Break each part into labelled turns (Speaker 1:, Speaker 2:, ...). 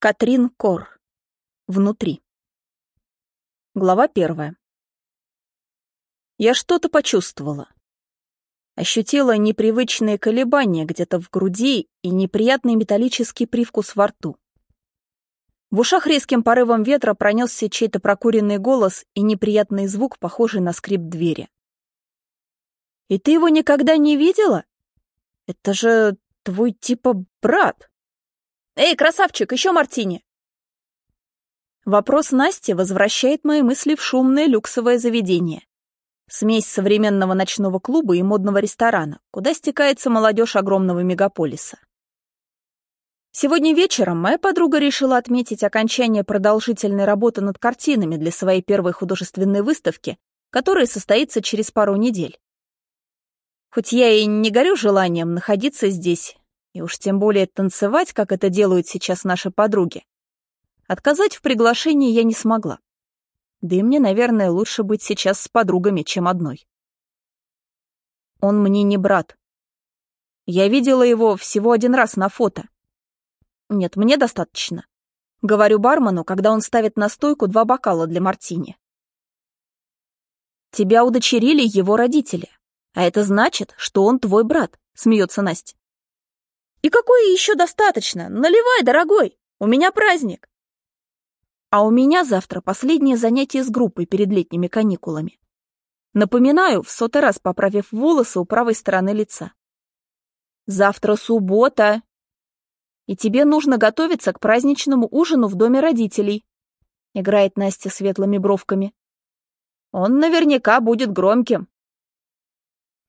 Speaker 1: Катрин Кор. Внутри. Глава первая. Я что-то почувствовала. Ощутила непривычные колебания где-то в груди и неприятный металлический привкус во рту. В ушах резким порывом ветра пронесся чей-то прокуренный голос и неприятный звук, похожий на скрип двери. «И ты его никогда не видела? Это же твой типа брат!» «Эй, красавчик, еще мартини!» Вопрос Насти возвращает мои мысли в шумное люксовое заведение. Смесь современного ночного клуба и модного ресторана, куда стекается молодежь огромного мегаполиса. Сегодня вечером моя подруга решила отметить окончание продолжительной работы над картинами для своей первой художественной выставки, которая состоится через пару недель. Хоть я и не горю желанием находиться здесь и уж тем более танцевать, как это делают сейчас наши подруги. Отказать в приглашении я не смогла. Да и мне, наверное, лучше быть сейчас с подругами, чем одной. Он мне не брат. Я видела его всего один раз на фото. Нет, мне достаточно. Говорю бармену, когда он ставит на стойку два бокала для мартини. Тебя удочерили его родители. А это значит, что он твой брат, смеется Настя. И какое еще достаточно? Наливай, дорогой, у меня праздник. А у меня завтра последнее занятие с группой перед летними каникулами. Напоминаю, в сотый раз поправив волосы у правой стороны лица. Завтра суббота, и тебе нужно готовиться к праздничному ужину в доме родителей. Играет Настя светлыми бровками. Он наверняка будет громким.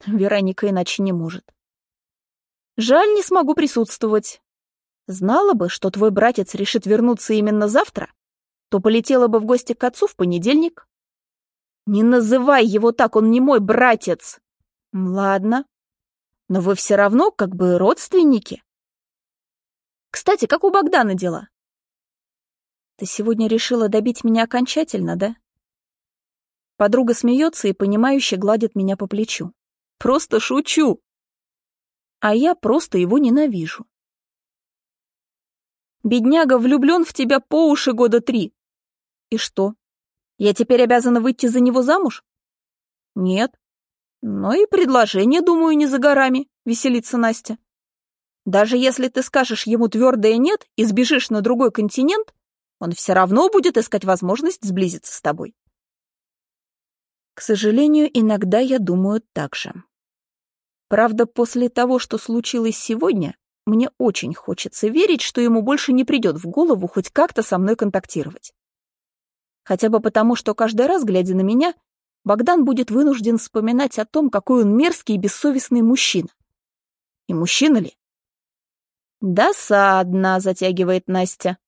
Speaker 1: Вероника иначе не может. Жаль, не смогу присутствовать. Знала бы, что твой братец решит вернуться именно завтра, то полетела бы в гости к отцу в понедельник. Не называй его так, он не мой братец. Ладно. Но вы все равно как бы родственники. Кстати, как у Богдана дела? Ты сегодня решила добить меня окончательно, да? Подруга смеется и понимающе гладит меня по плечу. Просто шучу а я просто его ненавижу. Бедняга влюблен в тебя по уши года три. И что? Я теперь обязана выйти за него замуж? Нет. Но и предложение, думаю, не за горами, веселится Настя. Даже если ты скажешь ему твердое «нет» и сбежишь на другой континент, он все равно будет искать возможность сблизиться с тобой. К сожалению, иногда я думаю так же. Правда, после того, что случилось сегодня, мне очень хочется верить, что ему больше не придет в голову хоть как-то со мной контактировать. Хотя бы потому, что каждый раз, глядя на меня, Богдан будет вынужден вспоминать о том, какой он мерзкий и бессовестный мужчина. И мужчина ли? «Досадно», — затягивает Настя.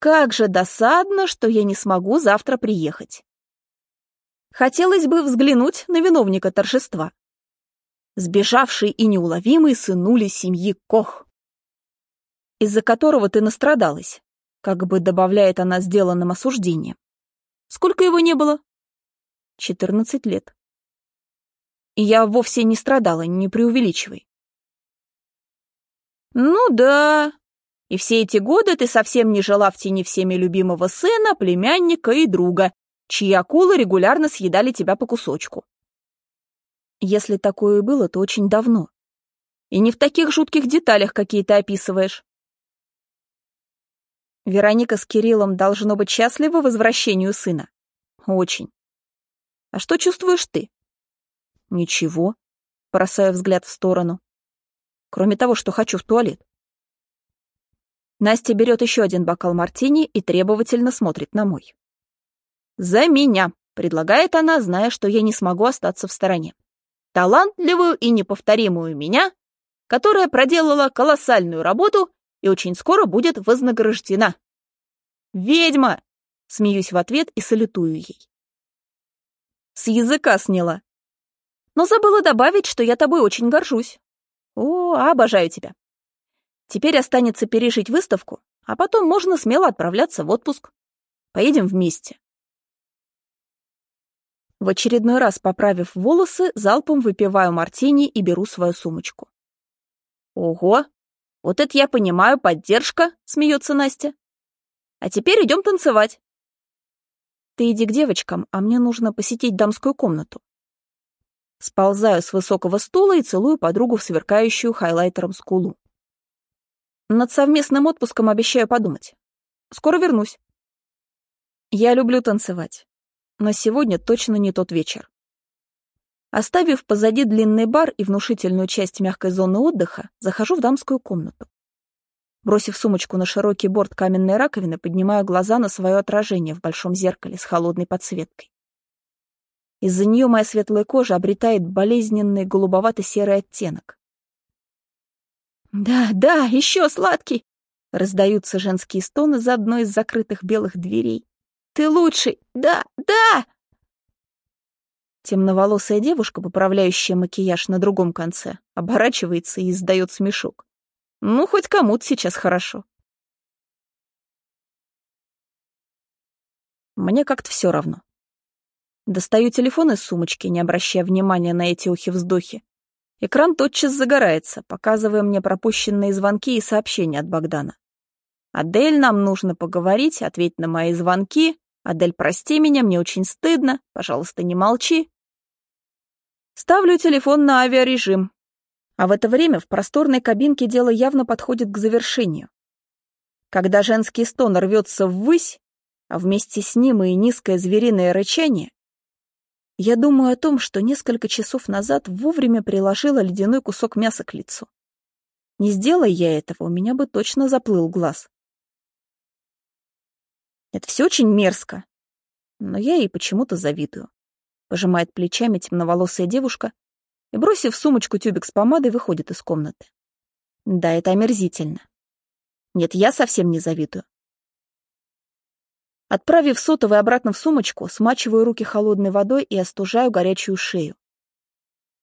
Speaker 1: «Как же досадно, что я не смогу завтра приехать. Хотелось бы взглянуть на виновника торжества сбежавший и неуловимый сынули семьи Кох, из-за которого ты настрадалась, как бы добавляет она сделанным осуждением. Сколько его не было? Четырнадцать лет. И я вовсе не страдала, не преувеличивай. Ну да, и все эти годы ты совсем не жила в тени всеми любимого сына, племянника и друга, чьи акулы регулярно съедали тебя по кусочку. Если такое и было, то очень давно. И не в таких жутких деталях, какие ты описываешь. Вероника с Кириллом должно быть счастливы возвращению сына. Очень. А что чувствуешь ты? Ничего. Бросаю взгляд в сторону. Кроме того, что хочу в туалет. Настя берет еще один бокал мартини и требовательно смотрит на мой. «За меня!» — предлагает она, зная, что я не смогу остаться в стороне талантливую и неповторимую меня, которая проделала колоссальную работу и очень скоро будет вознаграждена. «Ведьма!» — смеюсь в ответ и салютую ей. С языка сняла. Но забыла добавить, что я тобой очень горжусь. О, обожаю тебя. Теперь останется пережить выставку, а потом можно смело отправляться в отпуск. Поедем вместе. В очередной раз поправив волосы, залпом выпиваю мартини и беру свою сумочку. «Ого! Вот это я понимаю, поддержка!» — смеется Настя. А теперь идем танцевать. Ты иди к девочкам, а мне нужно посетить дамскую комнату. Сползаю с высокого стула и целую подругу в сверкающую хайлайтером скулу. Над совместным отпуском обещаю подумать. Скоро вернусь. Я люблю танцевать, но сегодня точно не тот вечер. Оставив позади длинный бар и внушительную часть мягкой зоны отдыха, захожу в дамскую комнату. Бросив сумочку на широкий борт каменной раковины, поднимаю глаза на свое отражение в большом зеркале с холодной подсветкой. Из-за нее моя светлая кожа обретает болезненный голубовато-серый оттенок. «Да, да, еще сладкий!» — раздаются женские стоны за одной из закрытых белых дверей. «Ты лучший! Да, да!» Темноволосая девушка, поправляющая макияж на другом конце, оборачивается и издает смешок. Ну, хоть кому-то сейчас хорошо. Мне как-то все равно. Достаю телефон из сумочки, не обращая внимания на эти ухи-вздохи. Экран тотчас загорается, показывая мне пропущенные звонки и сообщения от Богдана. «Адель, нам нужно поговорить, ответь на мои звонки. Адель, прости меня, мне очень стыдно. Пожалуйста, не молчи». Ставлю телефон на авиарежим. А в это время в просторной кабинке дело явно подходит к завершению. Когда женский стон рвется ввысь, а вместе с ним и низкое звериное рычание, я думаю о том, что несколько часов назад вовремя приложила ледяной кусок мяса к лицу. Не сделай я этого, у меня бы точно заплыл глаз. Это все очень мерзко, но я ей почему-то завидую. Пожимает плечами темноволосая девушка и, бросив сумочку тюбик с помадой, выходит из комнаты. Да, это омерзительно. Нет, я совсем не завидую. Отправив сотовый обратно в сумочку, смачиваю руки холодной водой и остужаю горячую шею.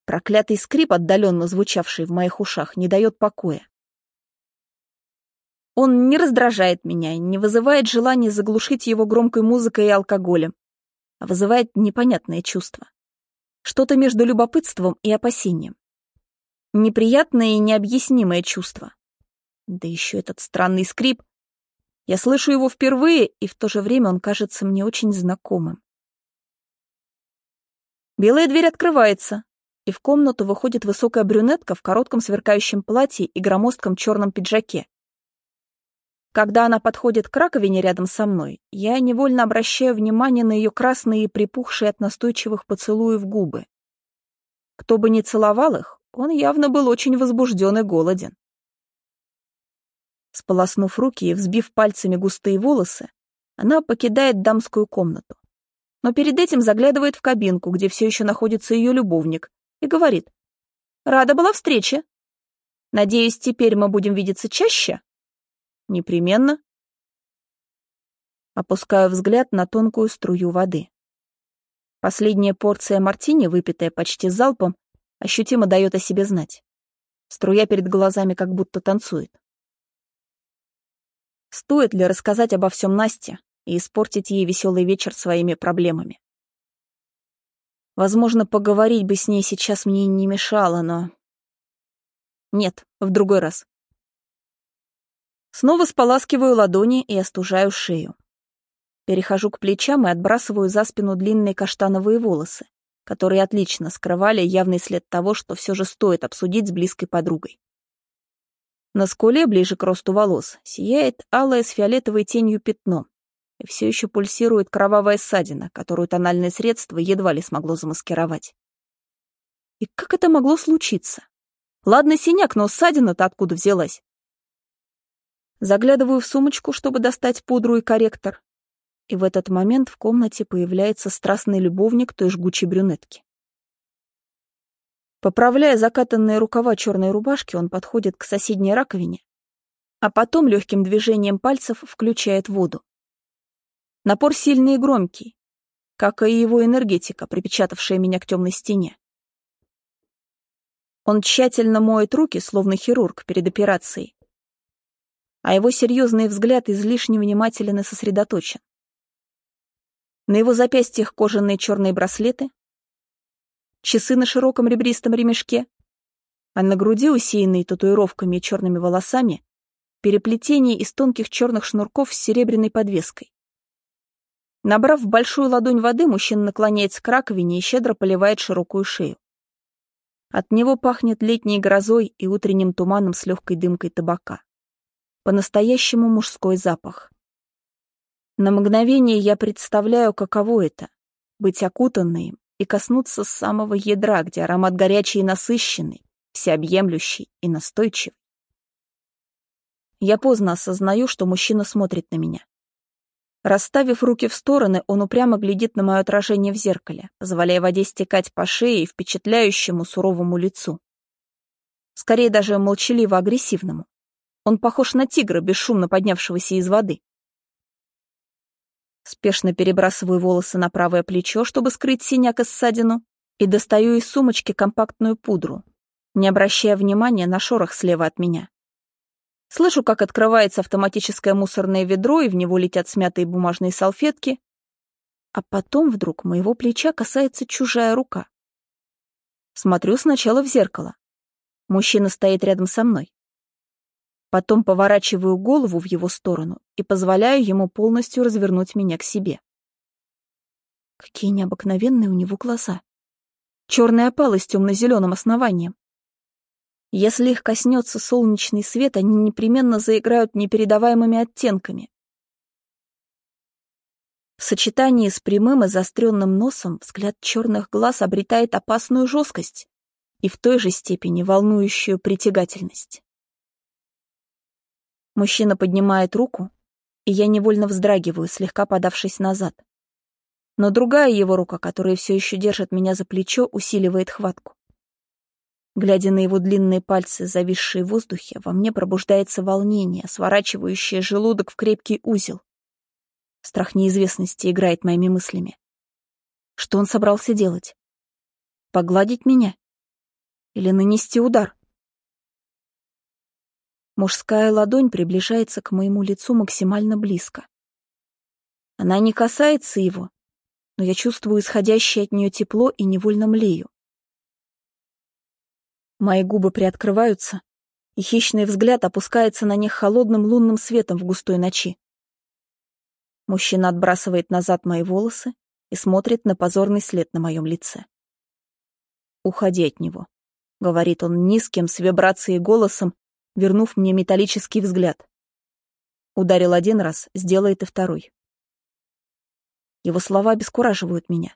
Speaker 1: Проклятый скрип, отдаленно звучавший в моих ушах, не дает покоя. Он не раздражает меня, не вызывает желания заглушить его громкой музыкой и алкоголем, а вызывает непонятное чувство. Что-то между любопытством и опасением. Неприятное и необъяснимое чувство. Да еще этот странный скрип. Я слышу его впервые, и в то же время он кажется мне очень знакомым. Белая дверь открывается, и в комнату выходит высокая брюнетка в коротком сверкающем платье и громоздком черном пиджаке. Когда она подходит к раковине рядом со мной, я невольно обращаю внимание на ее красные и припухшие от настойчивых поцелуев губы. Кто бы ни целовал их, он явно был очень возбужден и голоден. Сполоснув руки и взбив пальцами густые волосы, она покидает дамскую комнату. Но перед этим заглядывает в кабинку, где все еще находится ее любовник, и говорит. «Рада была встрече. Надеюсь, теперь мы будем видеться чаще?» Непременно. Опускаю взгляд на тонкую струю воды. Последняя порция мартини, выпитая почти залпом, ощутимо дает о себе знать. Струя перед глазами как будто танцует. Стоит ли рассказать обо всем Насте и испортить ей веселый вечер своими проблемами? Возможно, поговорить бы с ней сейчас мне не мешало, но... Нет, в другой раз. Снова споласкиваю ладони и остужаю шею. Перехожу к плечам и отбрасываю за спину длинные каштановые волосы, которые отлично скрывали явный след того, что все же стоит обсудить с близкой подругой. На скуле, ближе к росту волос, сияет алое с фиолетовой тенью пятно, и все еще пульсирует кровавая ссадина, которую тональное средство едва ли смогло замаскировать. И как это могло случиться? Ладно, синяк, но ссадина-то откуда взялась? Заглядываю в сумочку, чтобы достать пудру и корректор. И в этот момент в комнате появляется страстный любовник той жгучей брюнетки. Поправляя закатанные рукава черной рубашки, он подходит к соседней раковине, а потом легким движением пальцев включает воду. Напор сильный и громкий, как и его энергетика, припечатавшая меня к темной стене. Он тщательно моет руки, словно хирург перед операцией, а его серьезный взгляд излишне внимателен и сосредоточен. На его запястьях кожаные черные браслеты, часы на широком ребристом ремешке, а на груди, усеянной татуировками и черными волосами, переплетение из тонких черных шнурков с серебряной подвеской. Набрав в большую ладонь воды, мужчина наклоняется к раковине и щедро поливает широкую шею. От него пахнет летней грозой и утренним туманом с легкой дымкой табака. По-настоящему мужской запах. На мгновение я представляю, каково это — быть окутанной и коснуться самого ядра, где аромат горячий и насыщенный, всеобъемлющий и настойчивый. Я поздно осознаю, что мужчина смотрит на меня. Расставив руки в стороны, он упрямо глядит на мое отражение в зеркале, позволяя воде стекать по шее и впечатляющему суровому лицу. Скорее даже молчаливо-агрессивному. Он похож на тигра, бесшумно поднявшегося из воды. Спешно перебрасываю волосы на правое плечо, чтобы скрыть синяк и ссадину, и достаю из сумочки компактную пудру, не обращая внимания на шорох слева от меня. Слышу, как открывается автоматическое мусорное ведро, и в него летят смятые бумажные салфетки. А потом вдруг моего плеча касается чужая рука. Смотрю сначала в зеркало. Мужчина стоит рядом со мной. Потом поворачиваю голову в его сторону и позволяю ему полностью развернуть меня к себе. Какие необыкновенные у него глаза. Черные опалы с темно-зеленым основанием. Если их коснется солнечный свет, они непременно заиграют непередаваемыми оттенками. В сочетании с прямым и заостренным носом взгляд черных глаз обретает опасную жесткость и в той же степени волнующую притягательность. Мужчина поднимает руку, и я невольно вздрагиваю, слегка подавшись назад. Но другая его рука, которая все еще держит меня за плечо, усиливает хватку. Глядя на его длинные пальцы, зависшие в воздухе, во мне пробуждается волнение, сворачивающее желудок в крепкий узел. Страх неизвестности играет моими мыслями. Что он собрался делать? Погладить меня? Или нанести удар? Мужская ладонь приближается к моему лицу максимально близко. Она не касается его, но я чувствую исходящее от нее тепло и невольно млею. Мои губы приоткрываются, и хищный взгляд опускается на них холодным лунным светом в густой ночи. Мужчина отбрасывает назад мои волосы и смотрит на позорный след на моем лице. «Уходи от него», — говорит он низким, с вибрацией голосом, вернув мне металлический взгляд. Ударил один раз, сделает и второй. Его слова обескураживают меня.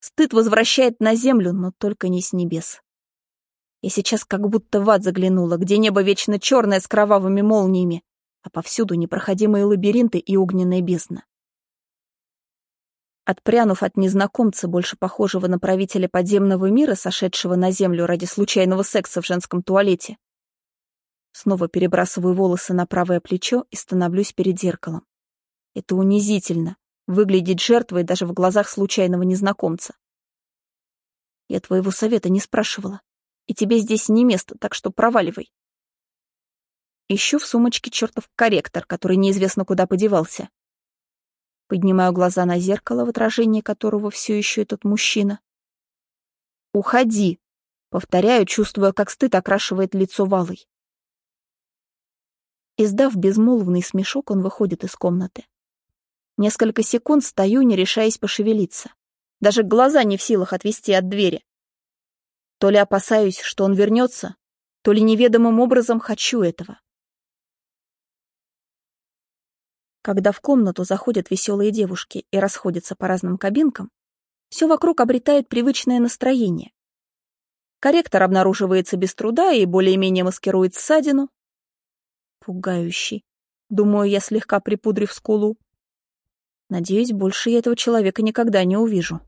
Speaker 1: Стыд возвращает на землю, но только не с небес. Я сейчас как будто в ад заглянула, где небо вечно черное с кровавыми молниями, а повсюду непроходимые лабиринты и огненная бездна. Отпрянув от незнакомца, больше похожего на правителя подземного мира, сошедшего на землю ради случайного секса в женском туалете, снова перебрасываю волосы на правое плечо и становлюсь перед зеркалом. Это унизительно — выглядеть жертвой даже в глазах случайного незнакомца. Я твоего совета не спрашивала и тебе здесь не место, так что проваливай. Ищу в сумочке чертов корректор, который неизвестно куда подевался. Поднимаю глаза на зеркало, в отражении которого все еще этот мужчина. «Уходи!» — повторяю, чувствуя, как стыд окрашивает лицо валой. Издав безмолвный смешок, он выходит из комнаты. Несколько секунд стою, не решаясь пошевелиться. Даже глаза не в силах отвести от двери. То ли опасаюсь, что он вернется, то ли неведомым образом хочу этого. Когда в комнату заходят веселые девушки и расходятся по разным кабинкам, все вокруг обретает привычное настроение. Корректор обнаруживается без труда и более-менее маскирует ссадину. Пугающий. Думаю, я слегка припудрив скулу. Надеюсь, больше я этого человека никогда не увижу.